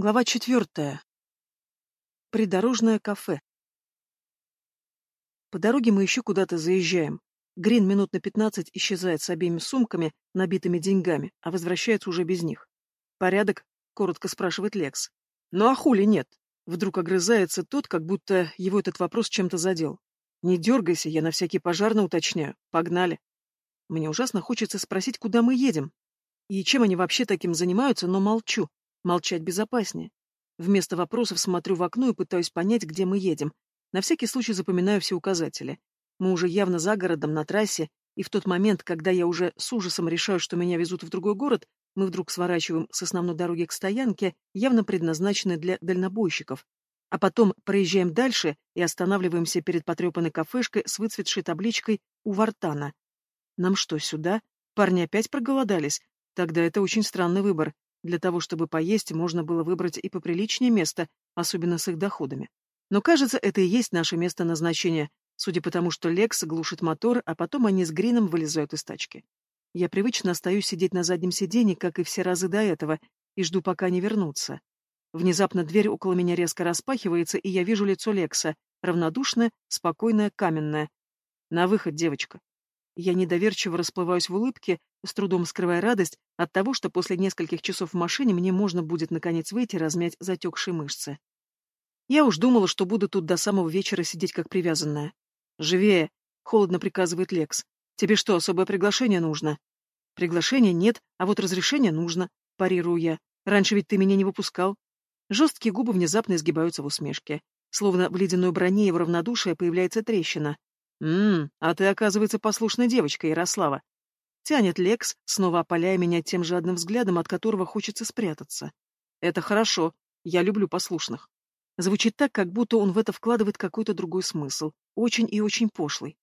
Глава четвертая. Придорожное кафе. По дороге мы еще куда-то заезжаем. Грин минут на пятнадцать исчезает с обеими сумками, набитыми деньгами, а возвращается уже без них. «Порядок?» — коротко спрашивает Лекс. «Ну а хули нет?» Вдруг огрызается тот, как будто его этот вопрос чем-то задел. «Не дергайся, я на всякий пожарно уточняю. Погнали». Мне ужасно хочется спросить, куда мы едем. И чем они вообще таким занимаются, но молчу. Молчать безопаснее. Вместо вопросов смотрю в окно и пытаюсь понять, где мы едем. На всякий случай запоминаю все указатели. Мы уже явно за городом, на трассе, и в тот момент, когда я уже с ужасом решаю, что меня везут в другой город, мы вдруг сворачиваем с основной дороги к стоянке, явно предназначенной для дальнобойщиков. А потом проезжаем дальше и останавливаемся перед потрепанной кафешкой с выцветшей табличкой «У Вартана». Нам что, сюда? Парни опять проголодались? Тогда это очень странный выбор. Для того, чтобы поесть, можно было выбрать и поприличнее место, особенно с их доходами. Но, кажется, это и есть наше место назначения, судя по тому, что Лекс глушит мотор, а потом они с Грином вылезают из тачки. Я привычно остаюсь сидеть на заднем сиденье, как и все разы до этого, и жду, пока они вернутся. Внезапно дверь около меня резко распахивается, и я вижу лицо Лекса, равнодушное, спокойное, каменное. На выход, девочка. Я недоверчиво расплываюсь в улыбке, с трудом скрывая радость от того, что после нескольких часов в машине мне можно будет наконец выйти размять затекшие мышцы. Я уж думала, что буду тут до самого вечера сидеть как привязанная. «Живее!» — холодно приказывает Лекс. «Тебе что, особое приглашение нужно?» «Приглашения нет, а вот разрешение нужно», — парирую я. «Раньше ведь ты меня не выпускал». Жесткие губы внезапно изгибаются в усмешке. Словно в ледяной броне его равнодушия появляется трещина. «Ммм, а ты, оказывается, послушная девочка, Ярослава». Тянет Лекс, снова опаляя меня тем жадным взглядом, от которого хочется спрятаться. «Это хорошо. Я люблю послушных». Звучит так, как будто он в это вкладывает какой-то другой смысл, очень и очень пошлый.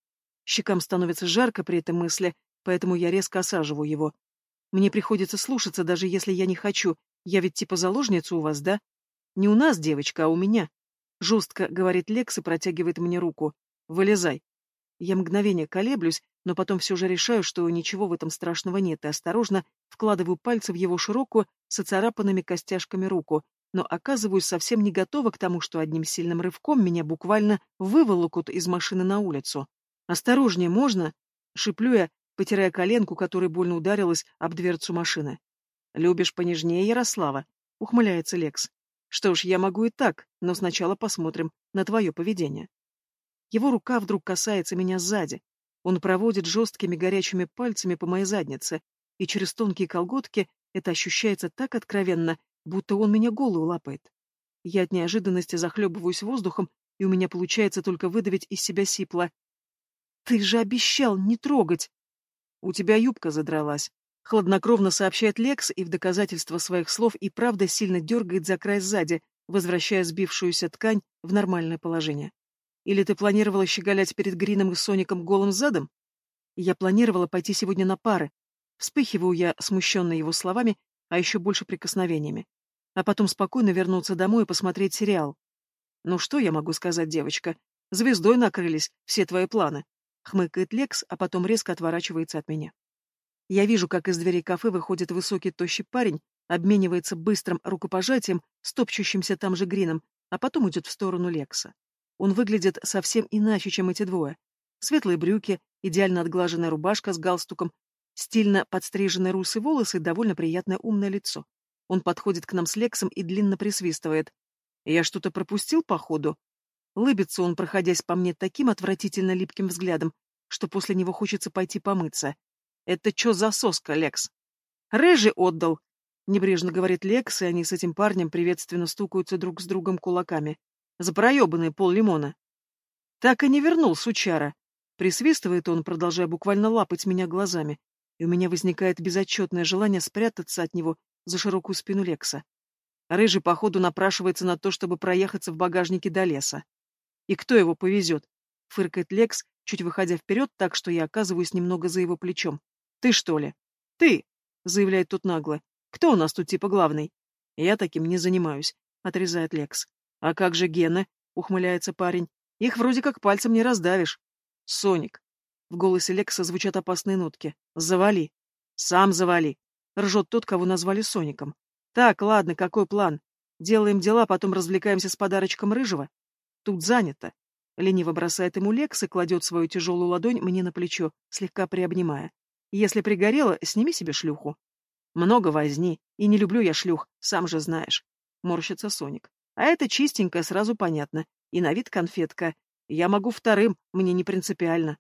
Щекам становится жарко при этой мысли, поэтому я резко осаживаю его. Мне приходится слушаться, даже если я не хочу. Я ведь типа заложница у вас, да? Не у нас, девочка, а у меня. Жестко, говорит Лекс и протягивает мне руку. Вылезай. Я мгновение колеблюсь, но потом все же решаю, что ничего в этом страшного нет, и осторожно вкладываю пальцы в его широкую, с оцарапанными костяшками руку, но оказываюсь совсем не готова к тому, что одним сильным рывком меня буквально выволокут из машины на улицу. «Осторожнее, можно?» — шиплю я, потирая коленку, которой больно ударилась об дверцу машины. «Любишь понежнее, Ярослава?» — ухмыляется Лекс. «Что ж, я могу и так, но сначала посмотрим на твое поведение». Его рука вдруг касается меня сзади. Он проводит жесткими горячими пальцами по моей заднице, и через тонкие колготки это ощущается так откровенно, будто он меня голую лапает. Я от неожиданности захлебываюсь воздухом, и у меня получается только выдавить из себя сипло. «Ты же обещал не трогать!» «У тебя юбка задралась», — хладнокровно сообщает Лекс и в доказательство своих слов и правда сильно дергает за край сзади, возвращая сбившуюся ткань в нормальное положение. Или ты планировала щеголять перед Грином и Соником голым задом? Я планировала пойти сегодня на пары. Вспыхиваю я, смущенная его словами, а еще больше прикосновениями. А потом спокойно вернуться домой и посмотреть сериал. Ну что я могу сказать, девочка? Звездой накрылись все твои планы. Хмыкает Лекс, а потом резко отворачивается от меня. Я вижу, как из дверей кафе выходит высокий тощий парень, обменивается быстрым рукопожатием с топчущимся там же Грином, а потом идет в сторону Лекса. Он выглядит совсем иначе, чем эти двое. Светлые брюки, идеально отглаженная рубашка с галстуком, стильно подстриженные русые волосы и довольно приятное умное лицо. Он подходит к нам с Лексом и длинно присвистывает. «Я что-то пропустил, походу?» Лыбится он, проходясь по мне таким отвратительно липким взглядом, что после него хочется пойти помыться. «Это чё за соска, Лекс?» «Рыжий отдал», — небрежно говорит Лекс, и они с этим парнем приветственно стукаются друг с другом кулаками за проебанный пол лимона. Так и не вернул, сучара. Присвистывает он, продолжая буквально лапать меня глазами, и у меня возникает безотчетное желание спрятаться от него за широкую спину Лекса. Рыжий, походу, напрашивается на то, чтобы проехаться в багажнике до леса. И кто его повезет? Фыркает Лекс, чуть выходя вперед, так что я оказываюсь немного за его плечом. Ты что ли? Ты, заявляет тот нагло. Кто у нас тут типа главный? Я таким не занимаюсь, отрезает Лекс. «А как же гены?» — ухмыляется парень. «Их вроде как пальцем не раздавишь». «Соник». В голосе Лекса звучат опасные нотки. «Завали». «Сам завали», — ржет тот, кого назвали Соником. «Так, ладно, какой план? Делаем дела, потом развлекаемся с подарочком рыжего? Тут занято. Лениво бросает ему Лекс и кладет свою тяжелую ладонь мне на плечо, слегка приобнимая. Если пригорело, сними себе шлюху. Много возни, и не люблю я шлюх, сам же знаешь. Морщится Соник. А это чистенькая, сразу понятно. И на вид конфетка. Я могу вторым, мне не принципиально.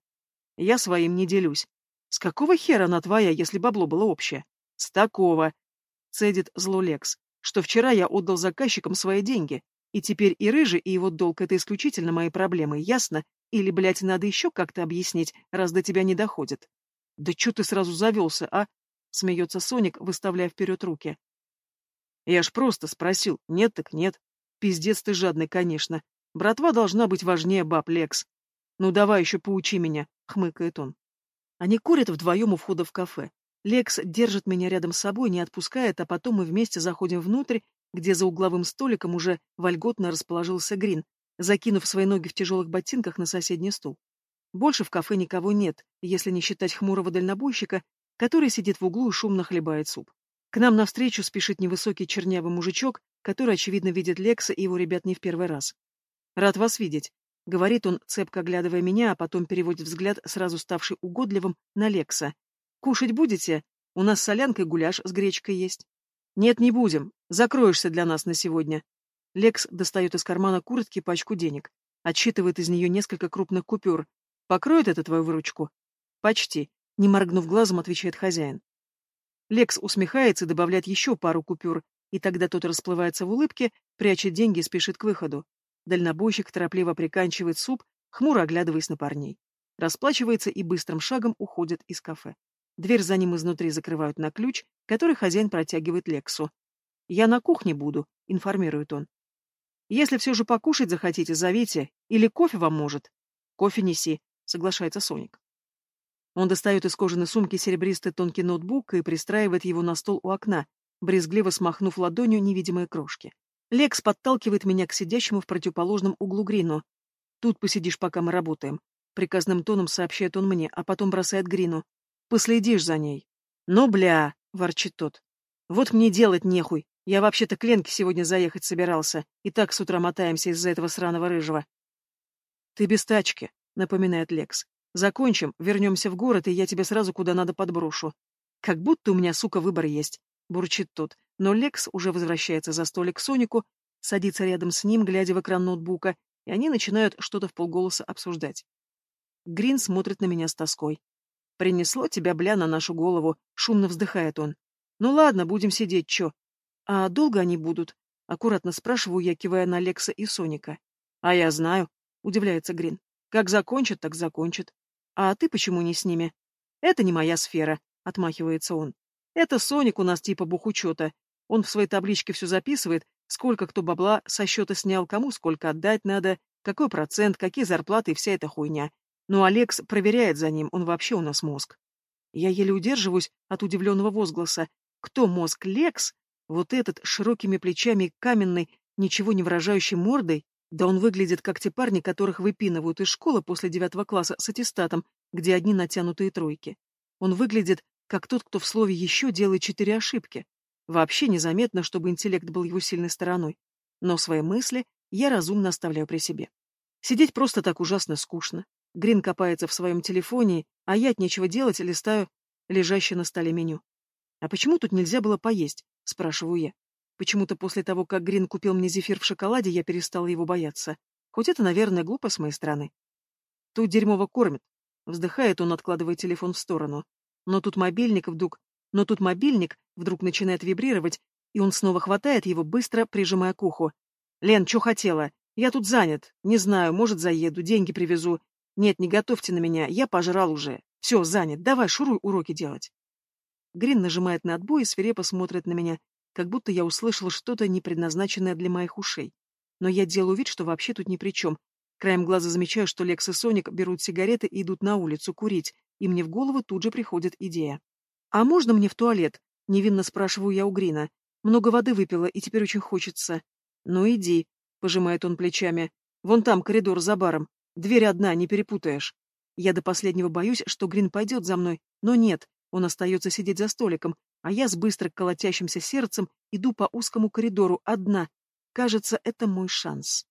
Я своим не делюсь. С какого хера она твоя, если бабло было общее? С такого. Цедит зло Лекс, что вчера я отдал заказчикам свои деньги, и теперь и Рыжий, и его долг — это исключительно мои проблемы, ясно? Или, блядь, надо еще как-то объяснить, раз до тебя не доходит? Да че ты сразу завелся, а? Смеется Соник, выставляя вперед руки. Я ж просто спросил, нет так нет. Пиздец ты жадный, конечно. Братва должна быть важнее баб, Лекс. Ну давай еще поучи меня, хмыкает он. Они курят вдвоем у входа в кафе. Лекс держит меня рядом с собой, не отпускает, а потом мы вместе заходим внутрь, где за угловым столиком уже вольготно расположился Грин, закинув свои ноги в тяжелых ботинках на соседний стул. Больше в кафе никого нет, если не считать хмурого дальнобойщика, который сидит в углу и шумно хлебает суп. К нам навстречу спешит невысокий чернявый мужичок, который, очевидно, видит Лекса и его ребят не в первый раз. «Рад вас видеть», — говорит он, цепко оглядывая меня, а потом переводит взгляд, сразу ставший угодливым, на Лекса. «Кушать будете? У нас солянка и гуляш с гречкой есть». «Нет, не будем. Закроешься для нас на сегодня». Лекс достает из кармана куртки пачку денег, отсчитывает из нее несколько крупных купюр. «Покроет это твою выручку?» «Почти. Не моргнув глазом, отвечает хозяин. Лекс усмехается и добавляет еще пару купюр, и тогда тот расплывается в улыбке, прячет деньги и спешит к выходу. Дальнобойщик торопливо приканчивает суп, хмуро оглядываясь на парней. Расплачивается и быстрым шагом уходит из кафе. Дверь за ним изнутри закрывают на ключ, который хозяин протягивает Лексу. «Я на кухне буду», — информирует он. «Если все же покушать захотите, зовите. Или кофе вам может?» «Кофе неси», — соглашается Соник. Он достает из кожаной сумки серебристый тонкий ноутбук и пристраивает его на стол у окна, брезгливо смахнув ладонью невидимые крошки. Лекс подталкивает меня к сидящему в противоположном углу Грину. «Тут посидишь, пока мы работаем», — приказным тоном сообщает он мне, а потом бросает Грину. «Последишь за ней». «Ну, бля», — ворчит тот. «Вот мне делать нехуй. Я вообще-то к Ленке сегодня заехать собирался, и так с утра мотаемся из-за этого сраного рыжего». «Ты без тачки», — напоминает Лекс. Закончим, вернемся в город, и я тебя сразу куда надо подброшу. Как будто у меня, сука, выбор есть, бурчит тот. Но Лекс уже возвращается за столик к Сонику, садится рядом с ним, глядя в экран ноутбука, и они начинают что-то в полголоса обсуждать. Грин смотрит на меня с тоской. «Принесло тебя, бля, на нашу голову», — шумно вздыхает он. «Ну ладно, будем сидеть, чё?» «А долго они будут?» — аккуратно спрашиваю я, кивая на Лекса и Соника. «А я знаю», — удивляется Грин. «Как закончат, так закончат. А ты почему не с ними? Это не моя сфера, отмахивается он. Это Соник у нас типа бухучета. Он в своей табличке все записывает, сколько кто бабла со счета снял, кому сколько отдать надо, какой процент, какие зарплаты и вся эта хуйня. Но Алекс проверяет за ним, он вообще у нас мозг. Я еле удерживаюсь от удивленного возгласа. Кто мозг Лекс? Вот этот с широкими плечами каменной, ничего не выражающей мордой? Да он выглядит как те парни, которых выпинывают из школы после девятого класса с аттестатом, где одни натянутые тройки. Он выглядит как тот, кто в слове «еще» делает четыре ошибки. Вообще незаметно, чтобы интеллект был его сильной стороной. Но свои мысли я разумно оставляю при себе. Сидеть просто так ужасно скучно. Грин копается в своем телефоне, а я от нечего делать листаю лежащее на столе меню. «А почему тут нельзя было поесть?» – спрашиваю я. Почему-то после того, как Грин купил мне зефир в шоколаде, я перестала его бояться. Хоть это, наверное, глупо с моей стороны. Тут дерьмово кормят. Вздыхает он, откладывая телефон в сторону. Но тут мобильник вдруг... Но тут мобильник вдруг начинает вибрировать, и он снова хватает его, быстро прижимая к уху. «Лен, что хотела? Я тут занят. Не знаю, может, заеду, деньги привезу. Нет, не готовьте на меня, я пожрал уже. Все, занят, давай, шуруй уроки делать». Грин нажимает на отбой и свирепо смотрит на меня, как будто я услышала что-то, не предназначенное для моих ушей. Но я делаю вид, что вообще тут ни при чем. Краем глаза замечаю, что Лекс и Соник берут сигареты и идут на улицу курить, и мне в голову тут же приходит идея. «А можно мне в туалет?» — невинно спрашиваю я у Грина. «Много воды выпила, и теперь очень хочется». «Ну иди», — пожимает он плечами. «Вон там коридор за баром. Дверь одна, не перепутаешь». Я до последнего боюсь, что Грин пойдет за мной, но нет, он остается сидеть за столиком, а я с быстро колотящимся сердцем иду по узкому коридору одна, Кажется, это мой шанс.